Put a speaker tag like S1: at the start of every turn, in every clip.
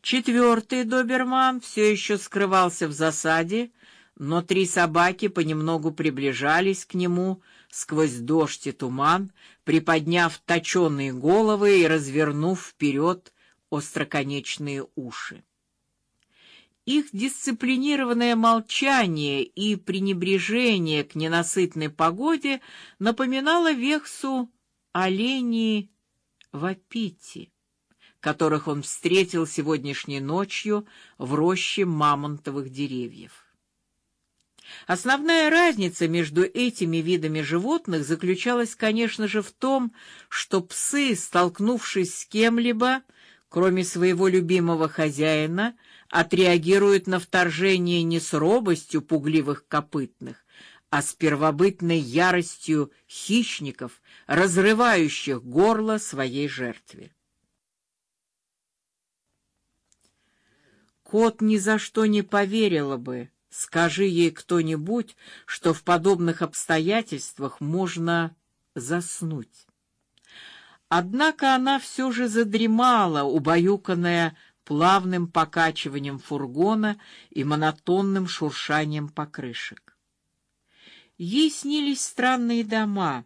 S1: Четвертый доберман все еще скрывался в засаде, но три собаки понемногу приближались к нему сквозь дождь и туман, приподняв точеные головы и развернув вперед остроконечные уши. Их дисциплинированное молчание и пренебрежение к ненасытной погоде напоминало Вехсу оленей вапити, которых он встретил сегодняшней ночью в роще мамонтовых деревьев. Основная разница между этими видами животных заключалась, конечно же, в том, что псы, столкнувшись с кем-либо, кроме своего любимого хозяина, отреагируют на вторжение не с робостью пугливых копытных, а с первобытной яростью хищников, разрывающих горло своей жертве. Кот ни за что не поверила бы, скажи ей кто-нибудь, что в подобных обстоятельствах можно заснуть. Однако она все же задремала, убаюканная плавным покачиванием фургона и монотонным шуршанием покрышек. Ей снились странные дома,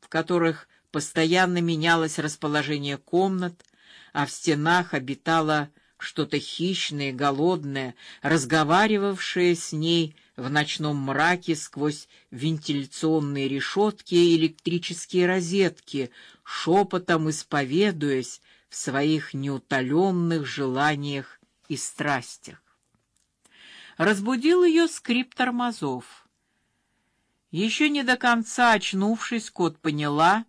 S1: в которых постоянно менялось расположение комнат, а в стенах обитало что-то хищное, голодное, разговаривавшее с ней в ночном мраке сквозь вентиляционные решетки и электрические розетки, шепотом исповедуясь в своих неутоленных желаниях и страстях. Разбудил ее скрип тормозов. Еще не до конца очнувшись, кот поняла,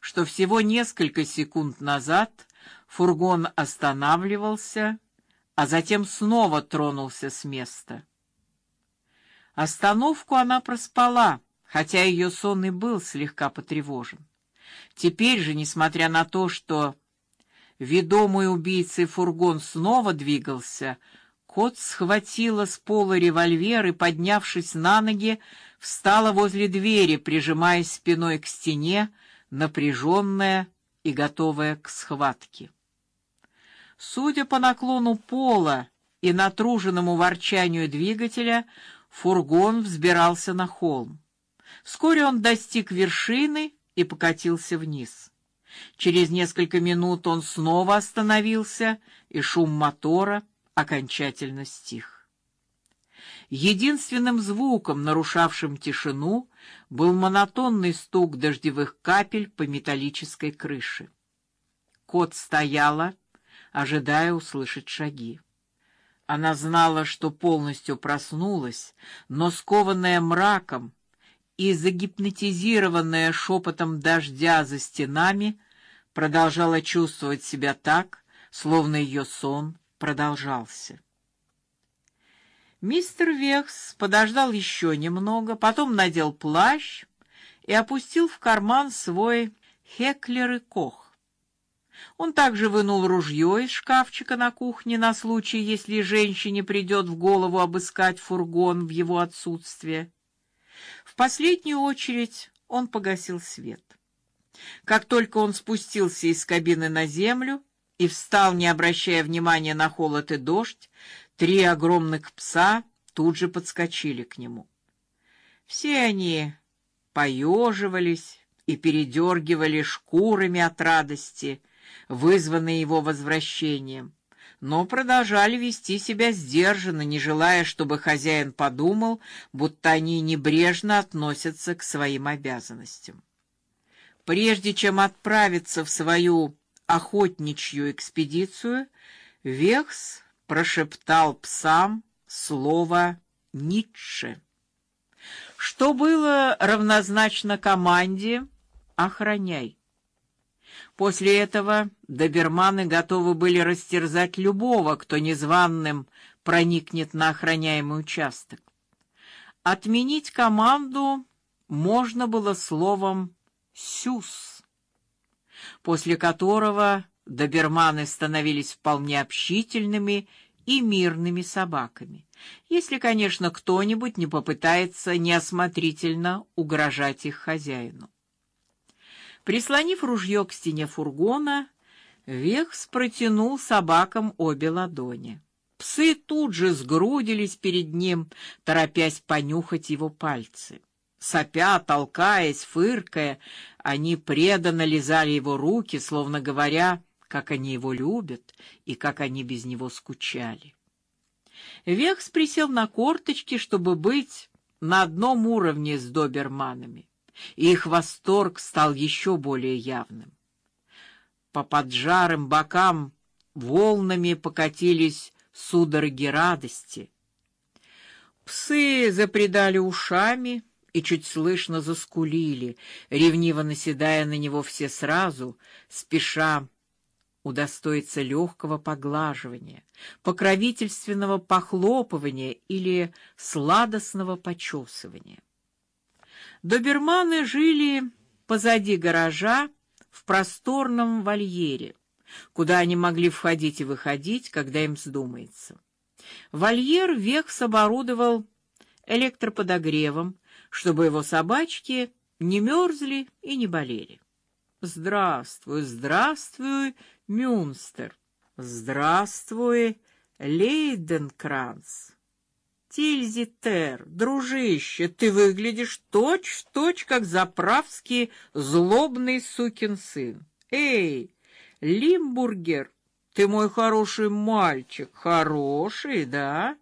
S1: что всего несколько секунд назад фургон останавливался, а затем снова тронулся с места. Остановку она проспала, хотя ее сон и был слегка потревожен. Теперь же, несмотря на то, что ведомый убийцей фургон снова двигался, кот схватила с пола револьвер и, поднявшись на ноги, встала возле двери, прижимаясь спиной к стене, напряженная и готовая к схватке. Судя по наклону пола и натруженному ворчанию двигателя, фургон взбирался на холм. Вскоре он достиг вершины и покатился вниз. Через несколько минут он снова остановился, и шум мотора окончательно стих. Единственным звуком, нарушавшим тишину, был монотонный стук дождевых капель по металлической крыше. Кот стояла, ожидая услышать шаги. Она знала, что полностью проснулась, но скованная мраком и загипнотизированная шепотом дождя за стенами, продолжала чувствовать себя так, словно ее сон продолжался. Мистер Векс подождал еще немного, потом надел плащ и опустил в карман свой Хеклер и Кох. Он также вынул ружье из шкафчика на кухне на случай, если женщине придет в голову обыскать фургон в его отсутствие. В последнюю очередь он погасил свет. Как только он спустился из кабины на землю и встал, не обращая внимания на холод и дождь, три огромных пса тут же подскочили к нему. Все они поеживались и передергивали шкурами от радости, вызванной его возвращением но продолжали вести себя сдержанно, не желая, чтобы хозяин подумал, будто они небрежно относятся к своим обязанностям. Прежде чем отправиться в свою охотничью экспедицию, Векс прошептал псам слово Ницше, что было равнозначно команде «Охраняй». После этого доберманы готовы были растерзать любого, кто незваным проникнет на охраняемый участок. Отменить команду можно было словом «сюс», после которого доберманы становились вполне общительными и мирными собаками, если, конечно, кто-нибудь не попытается неосмотрительно угрожать их хозяину. Прислонив ружье к стене фургона, Вехс протянул собакам обе ладони. Псы тут же сгрудились перед ним, торопясь понюхать его пальцы. Сопя, толкаясь, фыркая, они преданно лизали его руки, словно говоря, как они его любят и как они без него скучали. Вехс присел на корточки, чтобы быть на одном уровне с доберманами, и их восторг стал еще более явным. По поджарым бокам волнами покатились судороги радости. Псы запредали ушами и чуть слышно заскулили, ревниво наседая на него все сразу, спеша удостоиться легкого поглаживания, покровительственного похлопывания или сладостного почесывания. Доберманы жили позади гаража в просторном вольере, куда они могли входить и выходить, когда им вздумается. Вольер Векс оборудовал электроподогревом, чтобы его собачки не мерзли и не болели. Здравствуй, здравствуй, Мюнстер. Здравствуй, Лейденкранц. Тильзитер, дружище, ты выглядишь точь-в-точь, как заправский злобный сукин сын. Эй, Лимбургер, ты мой хороший мальчик, хороший, да?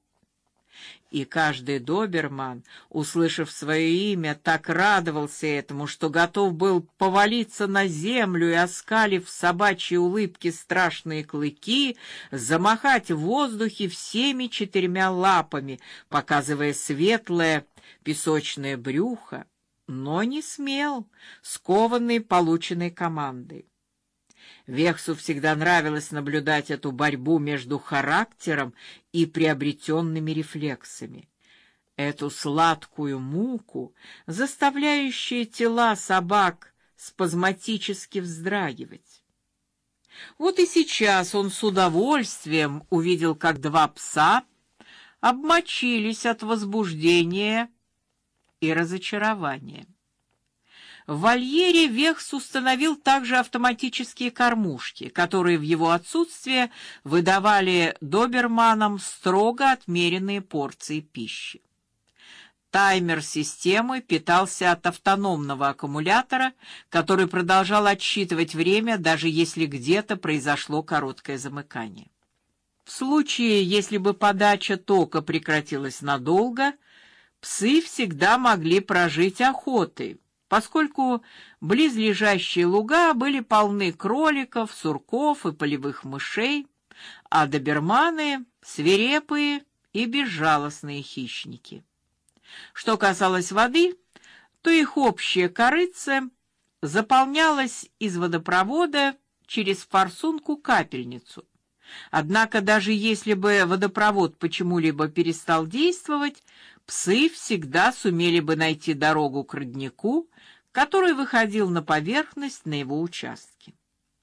S1: И каждый доберман, услышав свое имя, так радовался этому, что готов был повалиться на землю и оскалив собачьей улыбке страшные клыки, замахать в воздухе всеми четырьмя лапами, показывая светлое песочное брюхо, но не смел, скованный полученной командой. Вехсу всегда нравилось наблюдать эту борьбу между характером и приобретенными рефлексами. Эту сладкую муку, заставляющую тела собак спазматически вздрагивать. Вот и сейчас он с удовольствием увидел, как два пса обмочились от возбуждения и разочарования. В вольере Вехс установил также автоматические кормушки, которые в его отсутствие выдавали доберманам строго отмеренные порции пищи. Таймер системы питался от автономного аккумулятора, который продолжал отсчитывать время, даже если где-то произошло короткое замыкание. В случае, если бы подача тока прекратилась надолго, псы всегда могли прожить охотой, поскольку близлежащие луга были полны кроликов, сурков и полевых мышей, а доберманы свирепые и безжалостные хищники. Что касалось воды, то их общее корыце заполнялось из водопровода через форсунку-капельницу. Однако даже если бы водопровод почему-либо перестал действовать, псы всегда сумели бы найти дорогу к роднику, который выходил на поверхность на его участке.